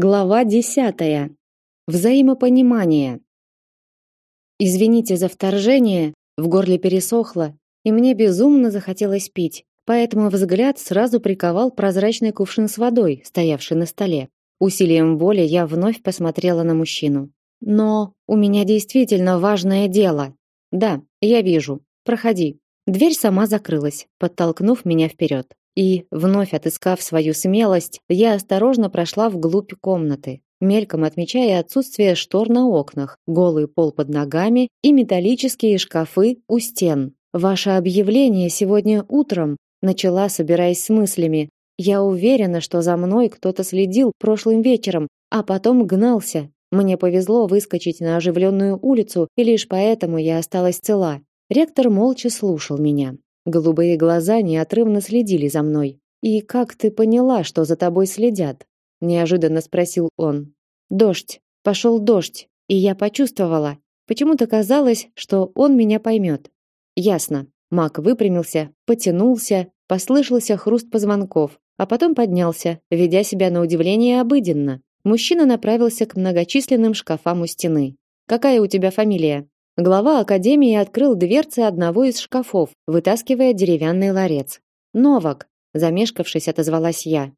Глава десятая. Взаимопонимание. Извините за вторжение, в горле пересохло, и мне безумно захотелось пить, поэтому взгляд сразу приковал прозрачный кувшин с водой, стоявший на столе. Усилием воли я вновь посмотрела на мужчину. Но у меня действительно важное дело. Да, я вижу. Проходи. Дверь сама закрылась, подтолкнув меня вперед. И, вновь отыскав свою смелость, я осторожно прошла вглубь комнаты, мельком отмечая отсутствие штор на окнах, голый пол под ногами и металлические шкафы у стен. Ваше объявление сегодня утром начала, собираясь с мыслями. Я уверена, что за мной кто-то следил прошлым вечером, а потом гнался. Мне повезло выскочить на оживленную улицу, и лишь поэтому я осталась цела. Ректор молча слушал меня. Голубые глаза неотрывно следили за мной. И как ты поняла, что за тобой следят? неожиданно спросил он. Дождь, пошел дождь, и я почувствовала. Почему-то казалось, что он меня поймет. Ясно. Мак выпрямился, потянулся, послышался хруст позвонков, а потом поднялся, ведя себя на удивление обыденно. Мужчина направился к многочисленным шкафам у стены. Какая у тебя фамилия? Глава академии открыл дверцы одного из шкафов, вытаскивая деревянный ларец. Новак, замешкавшись, отозвалась я.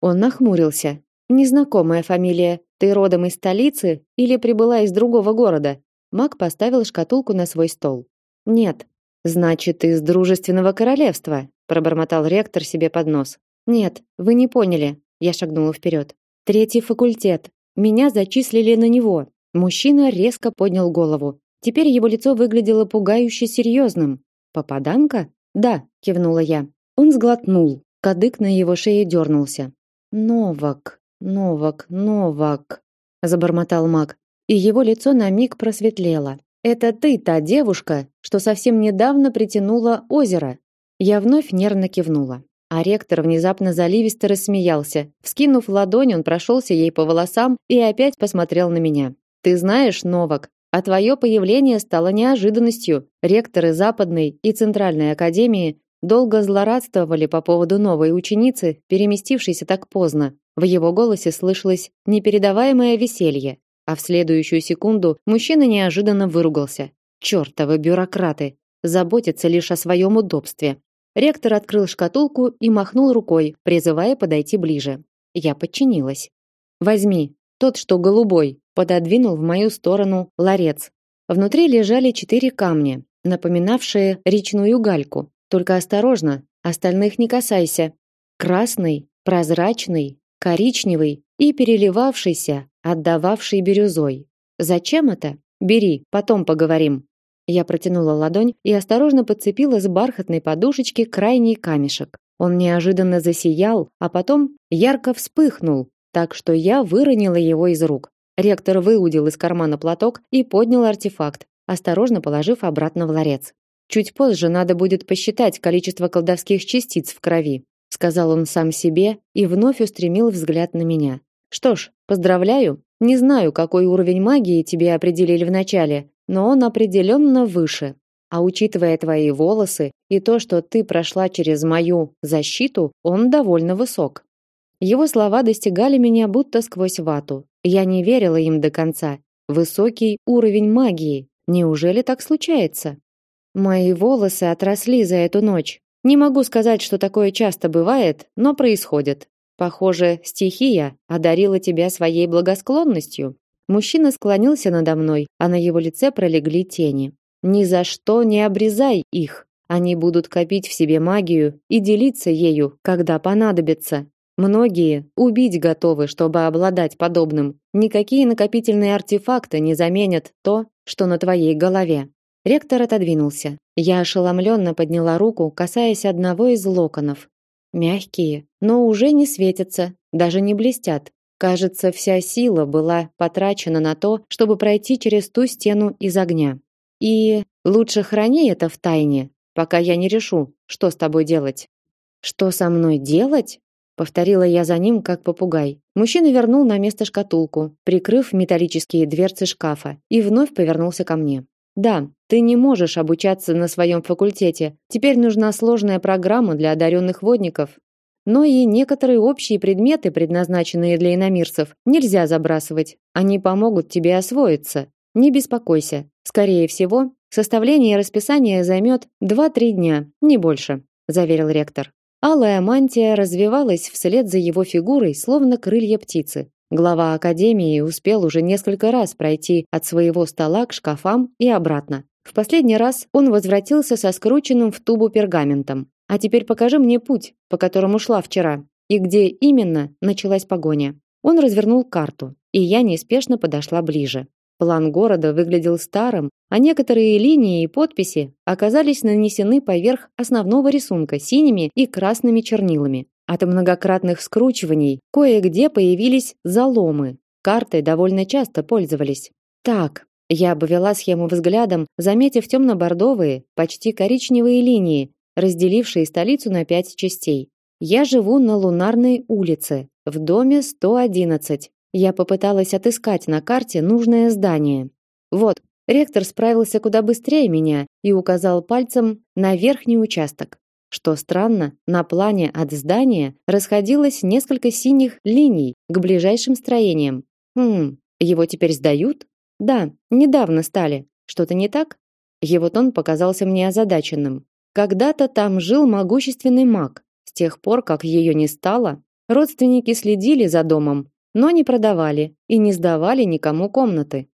Он нахмурился. Незнакомая фамилия. Ты родом из столицы или прибыла из другого города? Мак поставил шкатулку на свой стол. Нет. Значит, из дружественного королевства, пробормотал ректор себе под нос. Нет, вы не поняли. Я шагнула вперед. Третий факультет. Меня зачислили на него. Мужчина резко поднял голову. Теперь его лицо выглядело пугающе серьезным. Попаданка? Да, кивнула я. Он сглотнул. Кадык на его шее дернулся. Новак, Новак, Новак, забормотал Мак, и его лицо на миг просветлело. Это ты та девушка, что совсем недавно притянула озеро. Я вновь нервно кивнула. А ректор внезапно заливисто рассмеялся. Вскинув ладонь, он прошелся ей по волосам и опять посмотрел на меня. Ты знаешь, Новак, а твое появление стало неожиданностью. Ректоры Западной и Центральной академии долго злорадствовали по поводу новой ученицы, переместившейся так поздно. В его голосе слышалось непередаваемое веселье, а в следующую секунду мужчина неожиданно выругался. Чёртовы бюрократы, заботятся лишь о своем удобстве. Ректор открыл шкатулку и махнул рукой, призывая подойти ближе. Я подчинилась. Возьми, тот, что голубой, пододвинул в мою сторону ларец. Внутри лежали четыре камня, напоминавшие речную гальку. Только осторожно, остальных не касайся. Красный, прозрачный, коричневый и переливавшийся, отдававший бирюзой. Зачем это? Бери, потом поговорим. Я протянула ладонь и осторожно подцепила с бархатной подушечки крайний камешек. Он неожиданно засиял, а потом ярко вспыхнул, так что я выронила его из рук. Ректор выудил из кармана платок и поднял артефакт, осторожно положив обратно в ларец. Чуть позже надо будет посчитать количество колдовских частиц в крови, сказал он сам себе и вновь устремил взгляд на меня. Что ж, поздравляю. Не знаю, какой уровень магии тебе определили в начале, но он определенно выше. А учитывая твои волосы и то, что ты прошла через мою защиту, он довольно высок. Его слова достигали меня будто сквозь вату. Я не верила им до конца. Высокий уровень магии. Неужели так случается? Мои волосы отросли за эту ночь. Не могу сказать, что такое часто бывает, но происходит. Похоже, стихия одарила тебя своей благосклонностью. Мужчина склонился надо мной, а на его лице пролегли тени. Ни за что не обрезай их. Они будут копить в себе магию и делиться ею, когда понадобится. Многие убить готовы, чтобы обладать подобным. Никакие накопительные артефакты не заменят то, что на твоей голове. Ректор отодвинулся. Я ошеломленно подняла руку, касаясь одного из локонов. Мягкие, но уже не светятся, даже не блестят. Кажется, вся сила была потрачена на то, чтобы пройти через ту стену из огня. И лучше храни это в тайне, пока я не решу, что с тобой делать. Что со мной делать? Повторила я за ним как попугай. Мужчина вернул на место шкатулку, прикрыв металлические дверцы шкафа, и вновь повернулся ко мне. Да, ты не можешь обучаться на своем факультете. Теперь нужна сложная программа для одаренных водников. но и некоторые общие предметы, предназначенные для иномирцев, нельзя забрасывать. Они помогут тебе освоиться. Не беспокойся. Скорее всего, составление расписания займет 2-3 дня, не больше, заверил ректор. Алая мантия развивалась вслед за его фигурой, словно крылья птицы. Глава академии успел уже несколько раз пройти от своего стола к шкафам и обратно. В последний раз он возвратился со скрученным в тубу пергаментом. А теперь покажи мне путь, по которому шла вчера, и где именно началась погоня. Он развернул карту, и я неспешно подошла ближе. План города выглядел старым, а некоторые линии и подписи оказались нанесены поверх основного рисунка синими и красными чернилами. От многократных скручиваний кое-где появились заломы. Картой довольно часто пользовались. Так, я обвела схему взглядом, заметив темно-бордовые, почти коричневые линии, разделившие столицу на пять частей. Я живу на Лунарной улице, в доме 111. Я попыталась отыскать на карте нужное здание. Вот, ректор справился куда быстрее меня и указал пальцем на верхний участок. Что странно, на плане от здания расходилось несколько синих линий к ближайшим строениям. Хм, его теперь сдают? Да, недавно стали. Что-то не так? Его тон показался мне озадаченным. Когда-то там жил могущественный маг. С тех пор, как ее не стало, родственники следили за домом, но не продавали и не сдавали никому комнаты.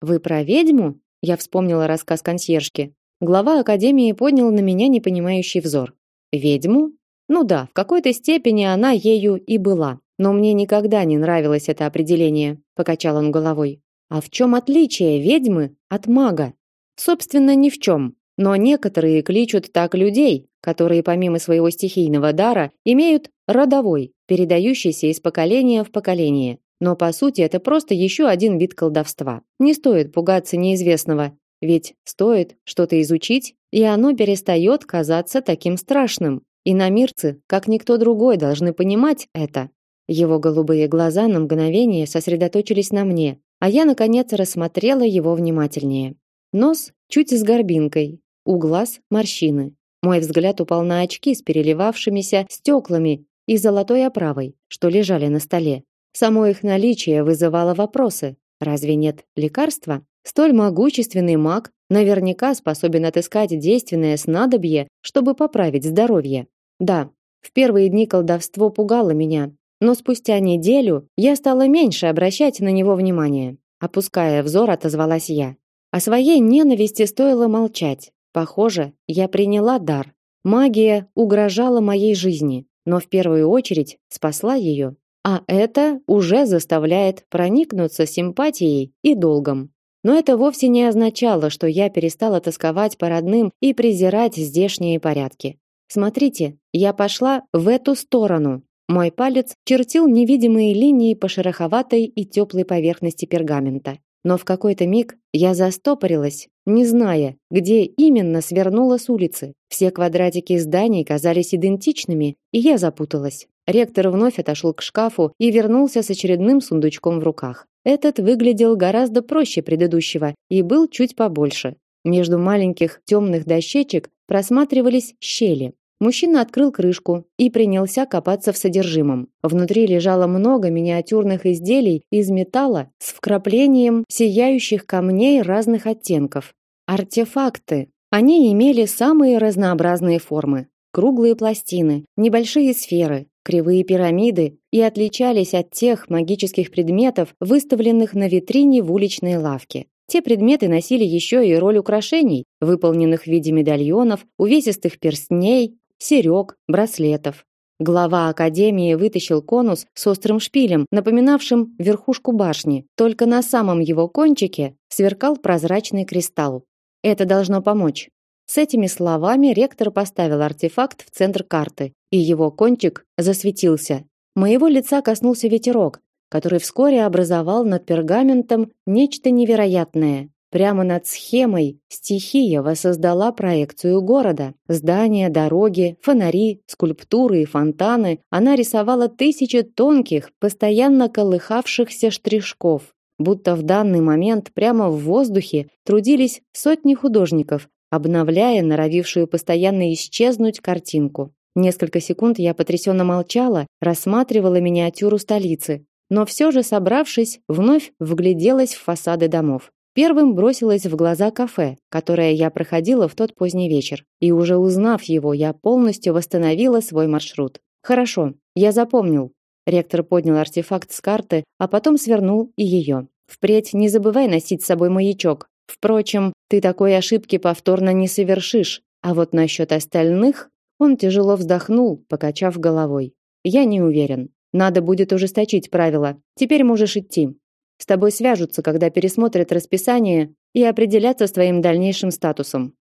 Вы про ведьму? Я вспомнила рассказ консьержки. Глава академии поднял на меня непонимающий взор. Ведьму? Ну да, в какой-то степени она ею и была. Но мне никогда не нравилось это определение, покачал он головой. А в чем отличие ведьмы от мага? Собственно, ни в чем. Но некоторые кличут так людей, которые помимо своего стихийного дара имеют родовой, передающийся из поколения в поколение. Но по сути это просто еще один вид колдовства. Не стоит пугаться неизвестного, ведь стоит что-то изучить, и оно перестает казаться таким страшным. И намирцы, как никто другой, должны понимать это. Его голубые глаза на мгновение сосредоточились на мне, а я наконец рассмотрела его внимательнее. Нос чуть с горбинкой, у глаз морщины. Мой взгляд упал на очки с переливавшимися стеклами и золотой оправой, что лежали на столе. Само их наличие вызывало вопросы. Разве нет лекарства? Столь могущественный маг наверняка способен отыскать действенное снадобье, чтобы поправить здоровье. Да, в первые дни колдовство пугало меня, но спустя неделю я стала меньше обращать на него внимание. Опуская взор, отозвалась я. О своей ненависти стоило молчать. Похоже, я приняла дар. Магия угрожала моей жизни, но в первую очередь спасла ее. А это уже заставляет проникнуться симпатией и долгом. Но это вовсе не означало, что я перестала тосковать по родным и презирать здешние порядки. Смотрите, я пошла в эту сторону. Мой палец чертил невидимые линии по шероховатой и теплой поверхности пергамента. Но в какой-то миг я застопорилась, не зная, где именно свернула с улицы. Все квадратики зданий казались идентичными, и я запуталась. Ректор вновь отошел к шкафу и вернулся с очередным сундучком в руках. Этот выглядел гораздо проще предыдущего и был чуть побольше. Между маленьких темных дощечек просматривались щели. Мужчина открыл крышку и принялся копаться в содержимом. Внутри лежало много миниатюрных изделий из металла с вкраплением сияющих камней разных оттенков. Артефакты. Они имели самые разнообразные формы: круглые пластины, небольшие сферы, кривые пирамиды и отличались от тех магических предметов, выставленных на витрине в уличной лавке. Те предметы носили еще и роль украшений, выполненных в виде медальонов, увесистых перстней, серег, браслетов. Глава академии вытащил конус с острым шпилем, напоминавшим верхушку башни. Только на самом его кончике сверкал прозрачный кристалл. Это должно помочь. С этими словами ректор поставил артефакт в центр карты, и его кончик засветился. Моего лица коснулся ветерок, который вскоре образовал над пергаментом нечто невероятное. Прямо над схемой стихия воссоздала проекцию города. Здания, дороги, фонари, скульптуры и фонтаны. Она рисовала тысячи тонких, постоянно колыхавшихся штришков. Будто в данный момент прямо в воздухе трудились сотни художников, обновляя норовившую постоянно исчезнуть картинку. Несколько секунд я потрясенно молчала, рассматривала миниатюру столицы, но все же, собравшись, вновь вгляделась в фасады домов. Первым бросилось в глаза кафе, которое я проходила в тот поздний вечер, и уже узнав его, я полностью восстановила свой маршрут. Хорошо, я запомнил. Ректор поднял артефакт с карты, а потом свернул и ее. Впредь не забывай носить с собой маячок. Впрочем, ты такой ошибки повторно не совершишь. А вот насчет остальных, он тяжело вздохнул, покачав головой. Я не уверен. Надо будет ужесточить правила. Теперь можешь идти. С тобой свяжутся, когда пересмотрят расписание и определятся с твоим дальнейшим статусом.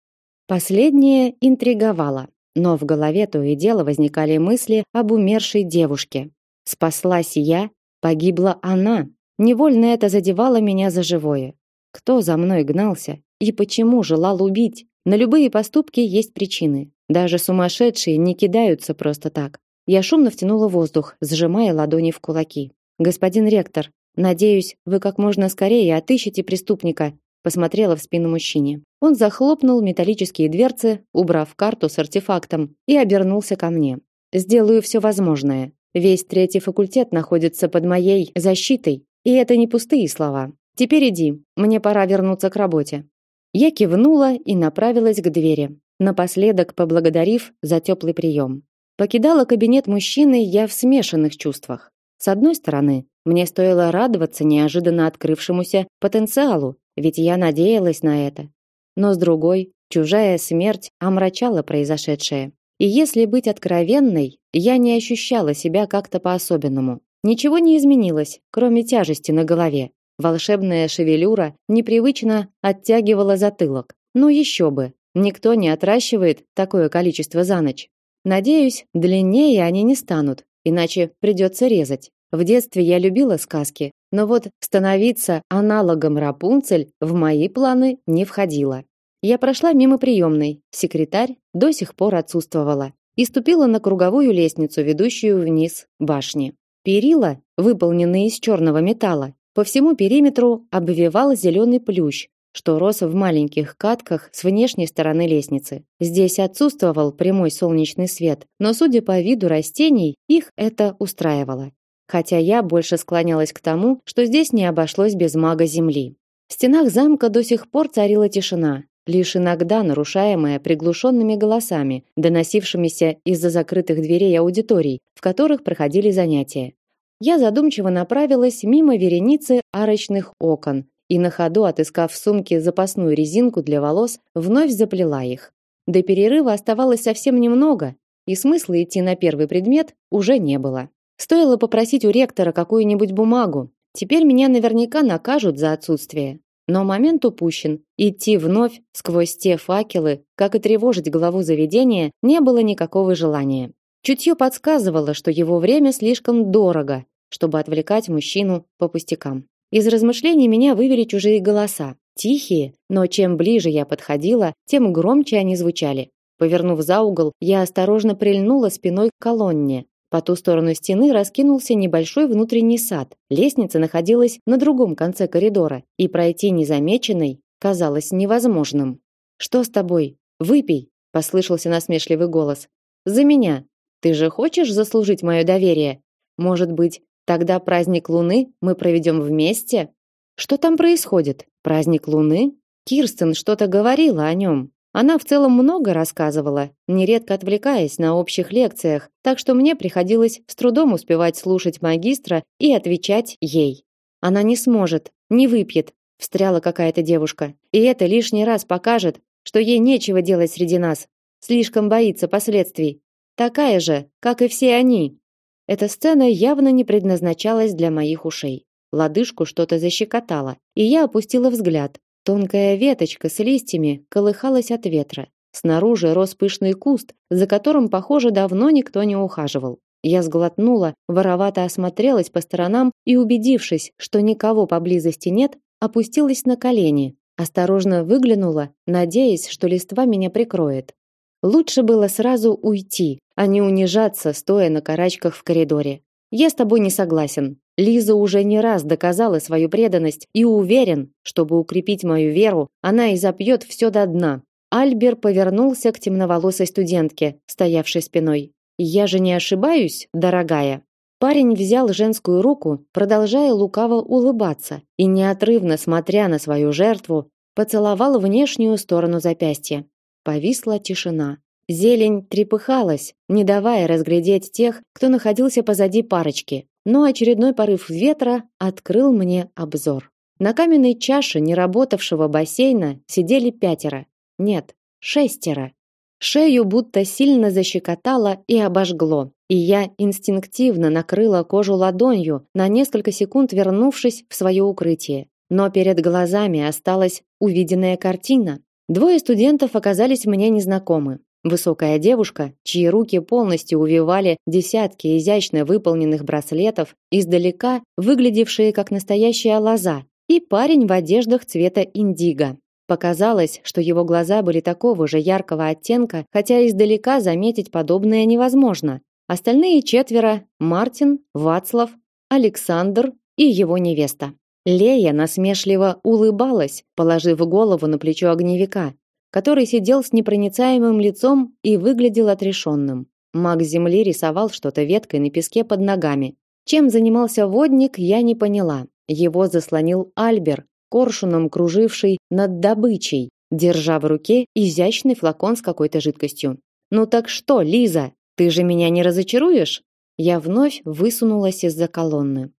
Последнее интриговало, но в голове то и дело возникали мысли об умершей девушке. Спаслась я, погибла она. Невольно это задевало меня за живое. Кто за мной гнался и почему желал убить? На любые поступки есть причины. Даже сумасшедшие не кидаются просто так. Я шумно втянула воздух, сжимая ладони в кулаки. Господин ректор, надеюсь, вы как можно скорее отыщете преступника, посмотрела в спину мужчине. Он захлопнул металлические дверцы, убрав карту с артефактом, и обернулся ко мне. Сделаю все возможное. Весь третий факультет находится под моей защитой, и это не пустые слова. Теперь иди, мне пора вернуться к работе. Я кивнула и направилась к двери, напоследок поблагодарив за теплый прием. Покидала кабинет мужчины я в смешанных чувствах. С одной стороны, мне стоило радоваться неожиданно открывшемуся потенциалу, ведь я надеялась на это. Но с другой, чужая смерть омрачала произошедшее. И если быть откровенной, я не ощущала себя как-то по-особенному. Ничего не изменилось, кроме тяжести на голове. Волшебная шевелюра непривычно оттягивала затылок. Ну еще бы, никто не отращивает такое количество за ночь. Надеюсь, длиннее они не станут, иначе придется резать. В детстве я любила сказки, но вот становиться аналогом Рапунцель в мои планы не входило. Я прошла мимо приемной. Секретарь до сих пор отсутствовала и ступила на круговую лестницу, ведущую вниз башни. Перила, выполненные из черного металла, по всему периметру обвивал зеленый плющ, что рос в маленьких катках с внешней стороны лестницы. Здесь отсутствовал прямой солнечный свет, но судя по виду растений, их это устраивало. Хотя я больше склонялась к тому, что здесь не обошлось без мага земли. В стенах замка до сих пор царила тишина, лишь иногда нарушаемая приглушенными голосами, доносившимися из-за закрытых дверей аудиторий, в которых проходили занятия. Я задумчиво направилась мимо вереницы арочных окон и на ходу, отыскав в сумке запасную резинку для волос, вновь заплела их. До перерыва оставалось совсем немного, и смысла идти на первый предмет уже не было. Стоило попросить у ректора какую-нибудь бумагу. Теперь меня наверняка накажут за отсутствие. Но момент упущен. Идти вновь сквозь те факелы, как и тревожить главу заведения, не было никакого желания. Чутье подсказывало, что его время слишком дорого, чтобы отвлекать мужчину по пустякам. Из размышлений меня вывели чужие голоса, тихие, но чем ближе я подходила, тем громче они звучали. Повернув за угол, я осторожно прильнула спиной к колонне. По ту сторону стены раскинулся небольшой внутренний сад. Лестница находилась на другом конце коридора, и пройти незамеченной казалось невозможным. Что с тобой? Выпей, послышался насмешливый голос. За меня. Ты же хочешь заслужить мое доверие? Может быть, тогда праздник Луны мы проведем вместе? Что там происходит? Праздник Луны? Кирстен что-то говорила о нем. Она в целом много рассказывала, нередко отвлекаясь на общих лекциях, так что мне приходилось с трудом успевать слушать магистра и отвечать ей. Она не сможет, не выпьет, встряла какая-то девушка. И это лишний раз покажет, что ей нечего делать среди нас. Слишком боится последствий такая же, как и все они. Эта сцена явно не предназначалась для моих ушей. Лодыжку что-то защекотало, и я опустила взгляд. Тонкая веточка с листьями колыхалась от ветра. Снаружи рос пышный куст, за которым, похоже, давно никто не ухаживал. Я сглотнула, воровато осмотрелась по сторонам и, убедившись, что никого поблизости нет, опустилась на колени, осторожно выглянула, надеясь, что листва меня прикроет. Лучше было сразу уйти, а не унижаться, стоя на карачках в коридоре. Я с тобой не согласен. Лиза уже не раз доказала свою преданность и уверен, чтобы укрепить мою веру, она изопьет все до дна. Альбер повернулся к темноволосой студентке, стоявшей спиной. Я же не ошибаюсь, дорогая. Парень взял женскую руку, продолжая лукаво улыбаться, и неотрывно смотря на свою жертву, поцеловал внешнюю сторону запястья. Повисла тишина. Зелень трепыхалась, не давая разглядеть тех, кто находился позади парочки. Но очередной порыв ветра открыл мне обзор. На каменной чаше неработавшего бассейна сидели пятеро. Нет, шестеро. Шею будто сильно защекотало и обожгло, и я инстинктивно накрыла кожу ладонью, на несколько секунд вернувшись в свое укрытие. Но перед глазами осталась увиденная картина. Двое студентов оказались мне незнакомы. Высокая девушка, чьи руки полностью увивали десятки изящно выполненных браслетов, издалека выглядевшие как настоящая лоза, и парень в одеждах цвета индиго. Показалось, что его глаза были такого же яркого оттенка, хотя издалека заметить подобное невозможно. Остальные четверо Мартин, Вацлав, Александр и его невеста. Лея насмешливо улыбалась, положив голову на плечо огневика, который сидел с непроницаемым лицом и выглядел отрешенным. Маг земли рисовал что-то веткой на песке под ногами. Чем занимался водник, я не поняла. Его заслонил Альбер, коршуном круживший над добычей, держа в руке изящный флакон с какой-то жидкостью. Ну так что, Лиза, ты же меня не разочаруешь? Я вновь высунулась из-за колонны.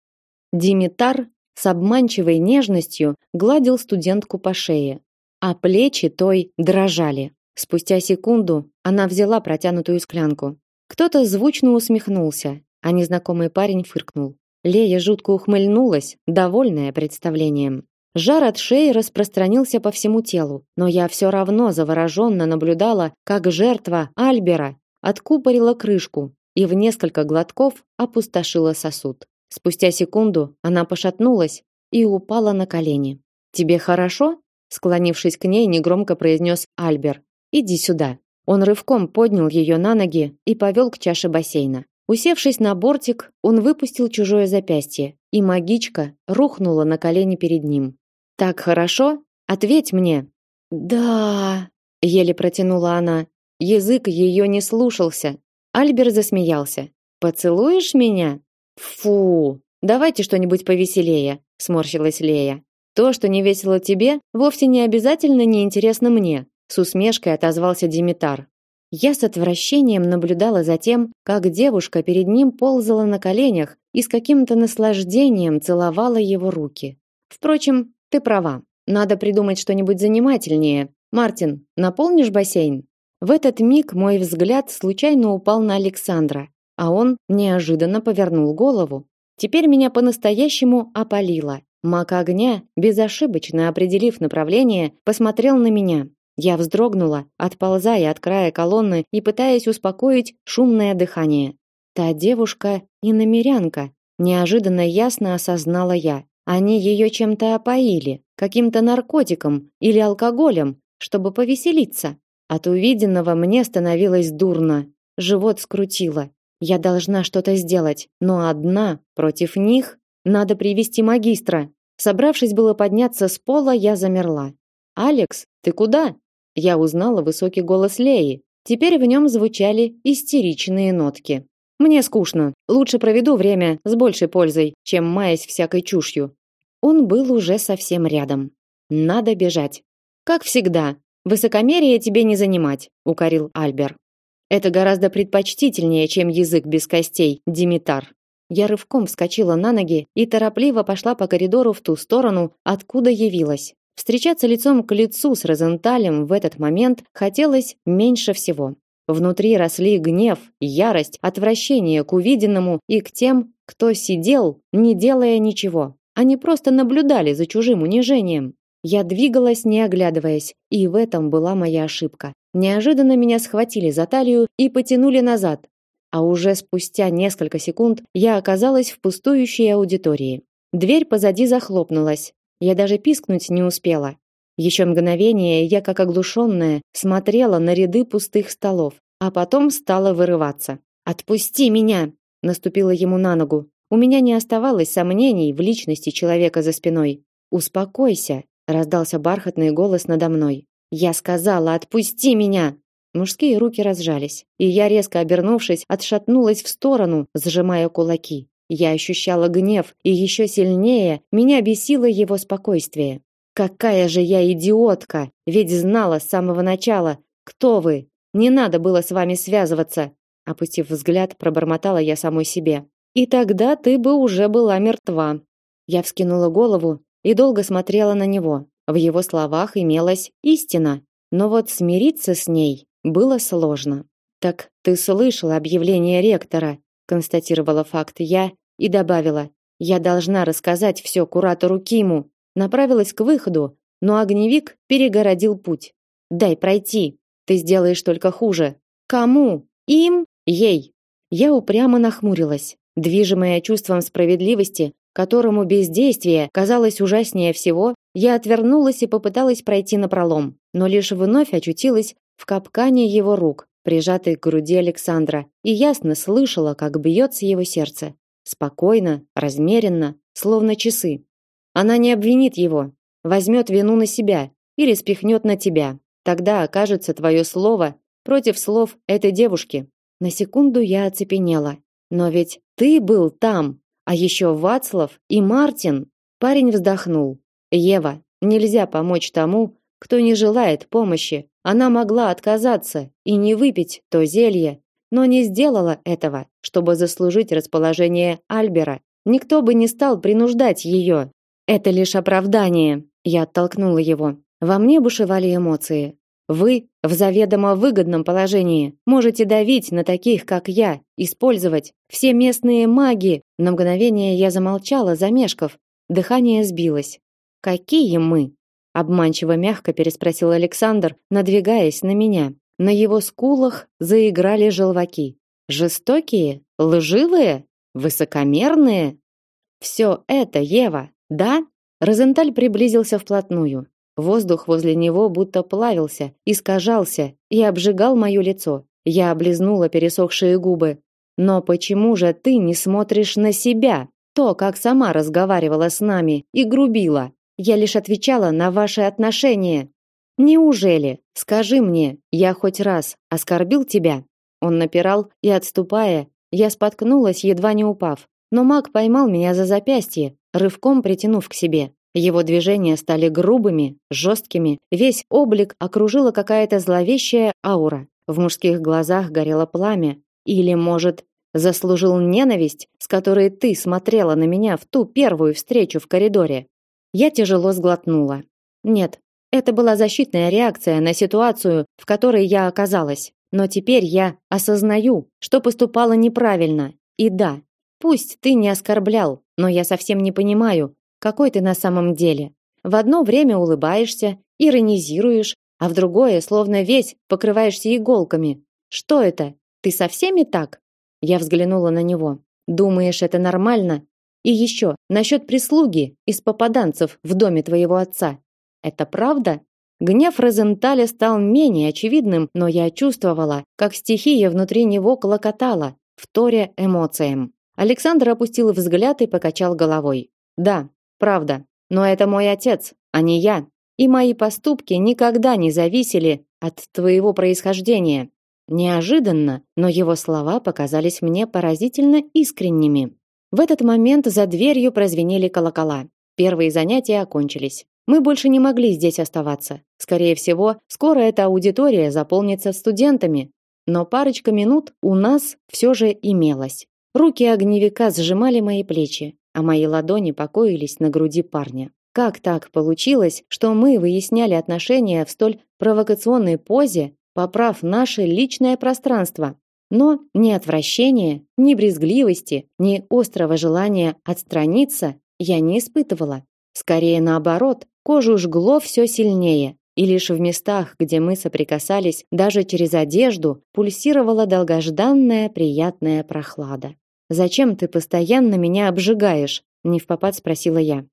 Димитар с обманчивой нежностью гладил студентку по шее, а плечи той дрожали. Спустя секунду она взяла протянутую склянку. Кто-то звучно усмехнулся, а незнакомый парень фыркнул. Лея жутко ухмыльнулась, довольная представлением. Жар от шеи распространился по всему телу, но я все равно завороженно наблюдала, как жертва Альбера откупорила крышку и в несколько глотков опустошила сосуд. Спустя секунду она пошатнулась и упала на колени. «Тебе хорошо?» Склонившись к ней, негромко произнес Альбер. «Иди сюда». Он рывком поднял ее на ноги и повел к чаше бассейна. Усевшись на бортик, он выпустил чужое запястье, и магичка рухнула на колени перед ним. Так хорошо? Ответь мне. Да, еле протянула она. Язык ее не слушался. Альбер засмеялся. Поцелуешь меня? Фу. Давайте что-нибудь повеселее, сморщилась Лея. То, что не весело тебе, вовсе не обязательно не интересно мне, с усмешкой отозвался Димитар. Я с отвращением наблюдала за тем, как девушка перед ним ползала на коленях и с каким-то наслаждением целовала его руки. Впрочем, ты права. Надо придумать что-нибудь занимательнее. Мартин, наполнишь бассейн? В этот миг мой взгляд случайно упал на Александра, а он неожиданно повернул голову. Теперь меня по-настоящему опалило. Маг огня, безошибочно определив направление, посмотрел на меня. Я вздрогнула, отползая от края колонны и пытаясь успокоить шумное дыхание. Та девушка иномерянка, неожиданно ясно осознала я. Они ее чем-то опоили, каким-то наркотиком или алкоголем, чтобы повеселиться. От увиденного мне становилось дурно, живот скрутило. Я должна что-то сделать, но одна против них надо привести магистра. Собравшись было подняться с пола, я замерла. Алекс, ты куда? Я узнала высокий голос Леи. Теперь в нем звучали истеричные нотки. Мне скучно. Лучше проведу время с большей пользой, чем маясь всякой чушью. Он был уже совсем рядом. Надо бежать. Как всегда, высокомерие тебе не занимать, укорил Альбер. Это гораздо предпочтительнее, чем язык без костей, Димитар. Я рывком вскочила на ноги и торопливо пошла по коридору в ту сторону, откуда явилась. Встречаться лицом к лицу с Розенталем в этот момент хотелось меньше всего. Внутри росли гнев, ярость, отвращение к увиденному и к тем, кто сидел, не делая ничего. Они просто наблюдали за чужим унижением. Я двигалась, не оглядываясь, и в этом была моя ошибка. Неожиданно меня схватили за талию и потянули назад. А уже спустя несколько секунд я оказалась в пустующей аудитории. Дверь позади захлопнулась. Я даже пискнуть не успела. Еще мгновение я, как оглушенная, смотрела на ряды пустых столов, а потом стала вырываться. «Отпусти меня!» Наступила ему на ногу. У меня не оставалось сомнений в личности человека за спиной. «Успокойся!» раздался бархатный голос надо мной. «Я сказала, отпусти меня!» Мужские руки разжались, и я, резко обернувшись, отшатнулась в сторону, сжимая кулаки. Я ощущала гнев, и еще сильнее меня бесило его спокойствие. Какая же я идиотка, ведь знала с самого начала, кто вы. Не надо было с вами связываться, опустив взгляд, пробормотала я самой себе. И тогда ты бы уже была мертва. Я вскинула голову и долго смотрела на него. В его словах имелась истина, но вот смириться с ней было сложно. Так ты слышала объявление ректора, констатировала факт я и добавила: я должна рассказать все куратору Киму. Направилась к выходу, но огневик перегородил путь. Дай пройти. Ты сделаешь только хуже. Кому? Им? Ей. Я упрямо нахмурилась, движимая чувством справедливости, которому бездействие казалось ужаснее всего, я отвернулась и попыталась пройти на пролом, но лишь вновь очутилась в капкане его рук, прижатой к груди Александра, и ясно слышала, как бьется его сердце. Спокойно, размеренно, словно часы. Она не обвинит его, возьмет вину на себя или спихнет на тебя. Тогда окажется твое слово против слов этой девушки. На секунду я оцепенела. Но ведь ты был там, а еще Вацлав и Мартин. Парень вздохнул. Ева, нельзя помочь тому, кто не желает помощи. Она могла отказаться и не выпить то зелье, но не сделала этого, чтобы заслужить расположение Альбера. Никто бы не стал принуждать ее. Это лишь оправдание. Я оттолкнула его. Во мне бушевали эмоции. Вы в заведомо выгодном положении можете давить на таких, как я, использовать все местные маги. На мгновение я замолчала, замешков. Дыхание сбилось. Какие мы? Обманчиво мягко переспросил Александр, надвигаясь на меня. На его скулах заиграли желваки. Жестокие, лживые, высокомерные. Все это, Ева, да? Розенталь приблизился вплотную. Воздух возле него будто плавился, искажался и обжигал моё лицо. Я облизнула пересохшие губы. Но почему же ты не смотришь на себя? То, как сама разговаривала с нами и грубила. Я лишь отвечала на ваши отношения. Неужели? Скажи мне, я хоть раз оскорбил тебя? Он напирал, и отступая, я споткнулась, едва не упав. Но маг поймал меня за запястье, рывком притянув к себе. Его движения стали грубыми, жесткими, весь облик окружила какая-то зловещая аура. В мужских глазах горело пламя. Или, может, заслужил ненависть, с которой ты смотрела на меня в ту первую встречу в коридоре? Я тяжело сглотнула. Нет, это была защитная реакция на ситуацию, в которой я оказалась. Но теперь я осознаю, что поступала неправильно. И да, Пусть ты не оскорблял, но я совсем не понимаю, какой ты на самом деле. В одно время улыбаешься, иронизируешь, а в другое словно весь покрываешься иголками. Что это? Ты со всеми так? Я взглянула на него. Думаешь, это нормально? И еще насчет прислуги из попаданцев в доме твоего отца. Это правда? Гнев Розенталя стал менее очевидным, но я чувствовала, как стихия внутри него клокотала, вторя эмоциям. Александр опустил взгляд и покачал головой. Да, правда. Но это мой отец, а не я. И мои поступки никогда не зависели от твоего происхождения. Неожиданно, но его слова показались мне поразительно искренними. В этот момент за дверью прозвенели колокола. Первые занятия окончились. Мы больше не могли здесь оставаться. Скорее всего, скоро эта аудитория заполнится студентами, но парочка минут у нас все же имелась. Руки огневика сжимали мои плечи, а мои ладони покоились на груди парня. Как так получилось, что мы выясняли отношения в столь провокационной позе, поправ наше личное пространство? Но ни отвращения, ни брезгливости, ни острого желания отстраниться я не испытывала. Скорее наоборот, кожу жгло все сильнее, и лишь в местах, где мы соприкасались, даже через одежду, пульсировала долгожданная приятная прохлада. Зачем ты постоянно меня обжигаешь? Не в попад спросила я.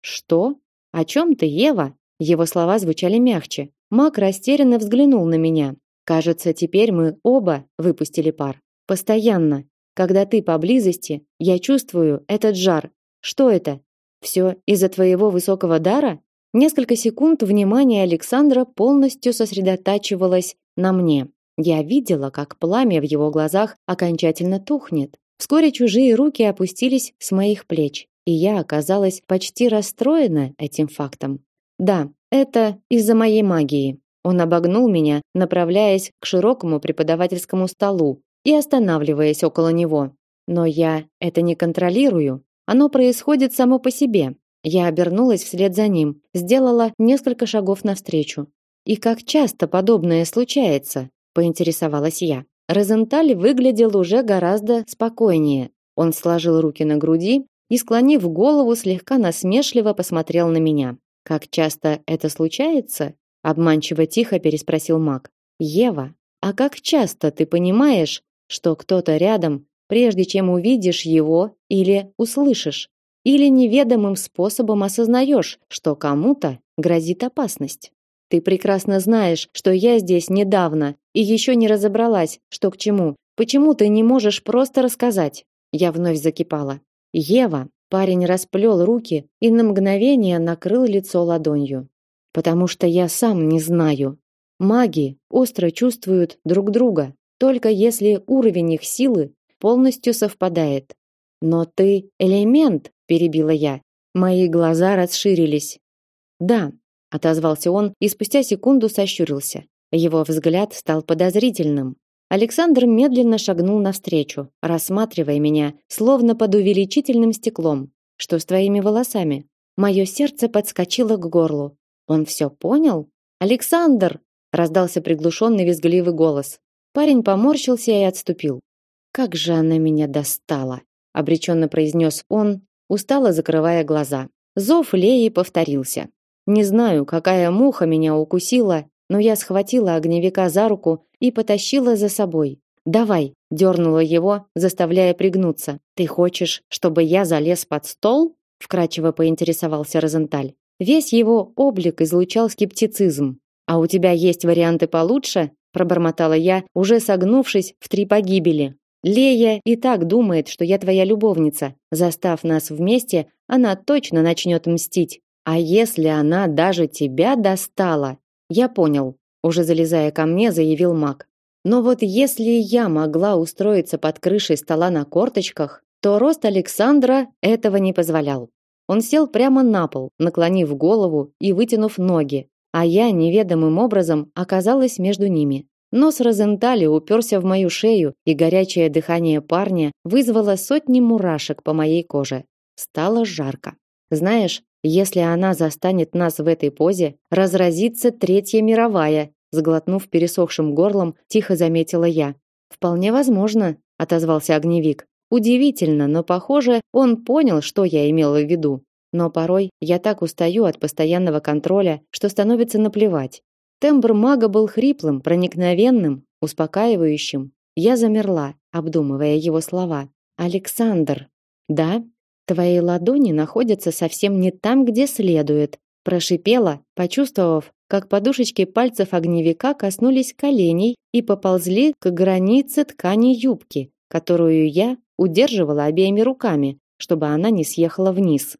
Что? О чем ты, Ева? Его слова звучали мягче. Мак растерянно взглянул на меня. Кажется, теперь мы оба выпустили пар. Постоянно, когда ты поблизости, я чувствую этот жар. Что это? Все из-за твоего высокого дара? Несколько секунд внимание Александра полностью сосредотачивалось на мне. Я видела, как пламя в его глазах окончательно тухнет. Вскоре чужие руки опустились с моих плеч, и я оказалась почти расстроена этим фактом. Да, это из-за моей магии. Он обогнул меня, направляясь к широкому преподавательскому столу и останавливаясь около него. Но я это не контролирую. Оно происходит само по себе. Я обернулась вслед за ним, сделала несколько шагов навстречу. И как часто подобное случается? поинтересовалась я. Розенталь выглядел уже гораздо спокойнее. Он сложил руки на груди и склонив голову, слегка насмешливо посмотрел на меня. Как часто это случается? Обманчиво тихо переспросил Мак. Ева, а как часто ты понимаешь, что кто-то рядом, прежде чем увидишь его или услышишь, или неведомым способом осознаешь, что кому-то грозит опасность? Ты прекрасно знаешь, что я здесь недавно и еще не разобралась, что к чему. Почему ты не можешь просто рассказать? Я вновь закипала. Ева, парень расплел руки и на мгновение накрыл лицо ладонью. Потому что я сам не знаю. Маги остро чувствуют друг друга, только если уровень их силы полностью совпадает. Но ты элемент, перебила я. Мои глаза расширились. Да, отозвался он и спустя секунду сощурился. Его взгляд стал подозрительным. Александр медленно шагнул навстречу, рассматривая меня, словно под увеличительным стеклом. Что с твоими волосами? Мое сердце подскочило к горлу. Он все понял? Александр! раздался приглушенный визгливый голос. Парень поморщился и отступил. Как же она меня достала, обреченно произнес он, устало закрывая глаза. Зов Леи повторился. Не знаю, какая муха меня укусила, но я схватила огневика за руку и потащила за собой. "Давай", дернула его, заставляя пригнуться. "Ты хочешь, чтобы я залез под стол?" вкратчиво поинтересовался Розенталь. Весь его облик излучал скептицизм. "А у тебя есть варианты получше?" пробормотала я, уже согнувшись в три погибели. Лея и так думает, что я твоя любовница. Застав нас вместе, она точно начнет мстить. А если она даже тебя достала? Я понял, уже залезая ко мне, заявил Мак. Но вот если я могла устроиться под крышей стола на корточках, то рост Александра этого не позволял. Он сел прямо на пол, наклонив голову и вытянув ноги, а я неведомым образом оказалась между ними. Нос Розентали уперся в мою шею, и горячее дыхание парня вызвало сотни мурашек по моей коже. Стало жарко. Знаешь, если она застанет нас в этой позе, разразится третья мировая, сглотнув пересохшим горлом, тихо заметила я. Вполне возможно, отозвался огневик. Удивительно, но похоже, он понял, что я имела в виду. Но порой я так устаю от постоянного контроля, что становится наплевать. Тембр мага был хриплым, проникновенным, успокаивающим. Я замерла, обдумывая его слова. Александр. Да, твои ладони находятся совсем не там, где следует, прошипела, почувствовав, как подушечки пальцев огневика коснулись коленей и поползли к границе ткани юбки, которую я удерживала обеими руками, чтобы она не съехала вниз.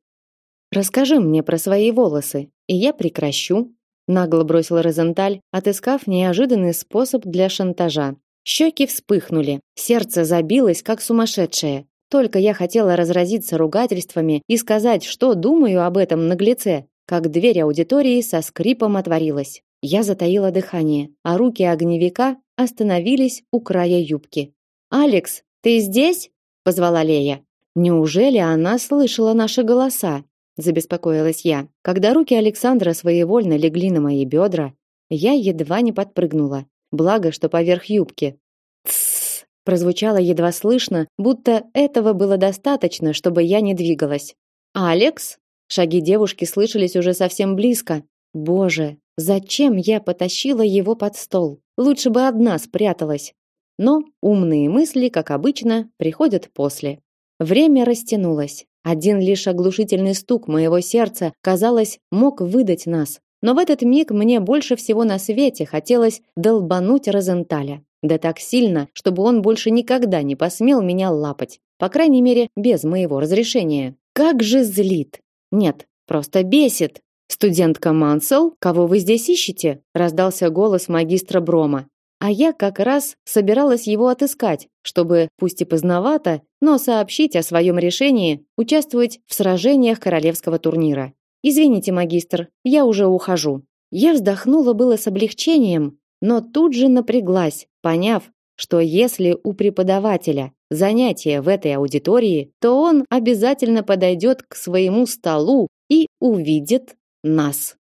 Расскажи мне про свои волосы, и я прекращу, нагло бросил Розенталь, отыскав неожиданный способ для шантажа. Щеки вспыхнули, сердце забилось как сумасшедшее. Только я хотела разразиться ругательствами и сказать, что думаю об этом наглеце, как дверь аудитории со скрипом отворилась. Я затаила дыхание, а руки огневика остановились у края юбки. "Алекс, ты здесь?" Позвала Лея. Неужели она слышала наши голоса? забеспокоилась я. Когда руки Александра своевольно легли на мои бедра, я едва не подпрыгнула. Благо, что поверх юбки. Тсс, прозвучало едва слышно, будто этого было достаточно, чтобы я не двигалась. Алекс? Шаги девушки слышались уже совсем близко. Боже, зачем я потащила его под стол? Лучше бы одна спряталась. Но умные мысли, как обычно, приходят после. Время растянулось. Один лишь оглушительный стук моего сердца, казалось, мог выдать нас. Но в этот миг мне больше всего на свете хотелось долбануть Розенталя. Да так сильно, чтобы он больше никогда не посмел меня лапать. По крайней мере, без моего разрешения. Как же злит! Нет, просто бесит. Студентка Мансел, кого вы здесь ищете? раздался голос магистра Брома. А я как раз собиралась его отыскать, чтобы, пусть и поздновато, но сообщить о своем решении участвовать в сражениях королевского турнира. Извините, магистр, я уже ухожу. Я вздохнула было с облегчением, но тут же напряглась, поняв, что если у преподавателя занятие в этой аудитории, то он обязательно подойдет к своему столу и увидит нас.